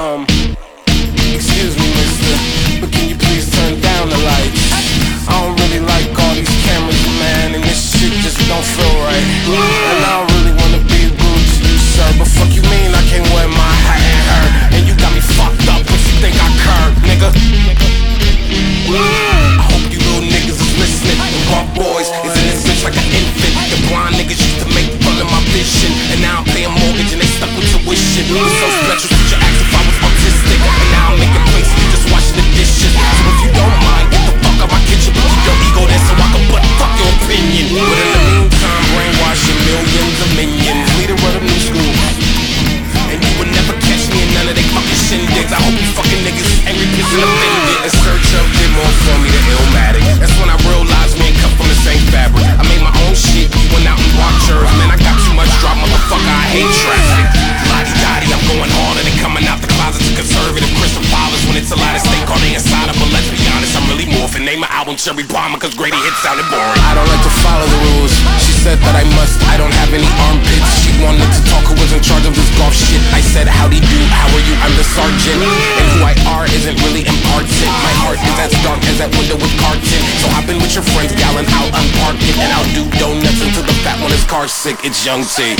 Um, excuse me, mister, but can you please turn down the lights? I don't really like all these cameras, man, and this shit just don't feel right. And I don't really wanna be rude to you, sir, but fuck you mean I can't wear my hat and her? And you got me fucked up, what you think I curb, nigga? I hope you little niggas is listening. The rock boys is in this bitch like an infant. The blind niggas used to make fun of my vision, and now I'm paying mortgage and they stuck with tuition. It was so special, Name my album Cherry Bomber, cause Grady hit sounded boring. I don't like to follow the rules. She said that I must, I don't have any armpits. She wanted to talk who was in charge of this golf shit. I said, Howdy do, how are you? I'm the sergeant. And who I are isn't really important. My heart is as dark as that window with carton. So hop in with your friends, gallon, I'll unpark it. And I'll do donuts until the fat one is car sick. It's Young T.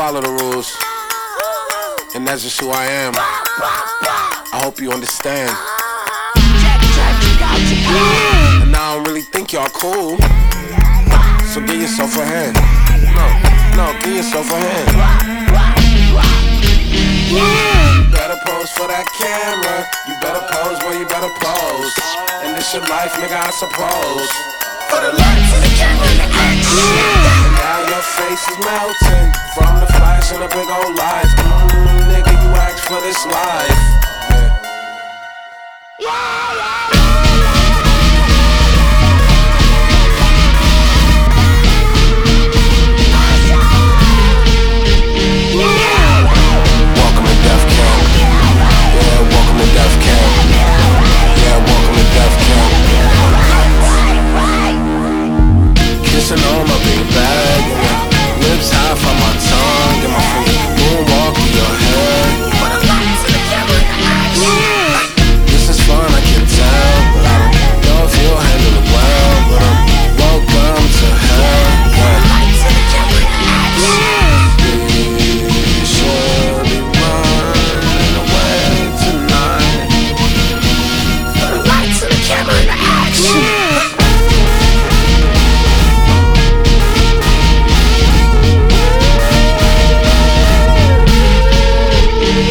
follow the rules. And that's just who I am. I hope you understand. And now I don't really think y'all cool. So give yourself a hand. No, no, give yourself a hand. You better pose for that camera. You better pose, boy, you better pose. And this your life, nigga, I suppose. For the lights and the camera the action. And now your face is melting from the and the big old lights. Mm, nigga, you asked for this life.